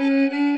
Música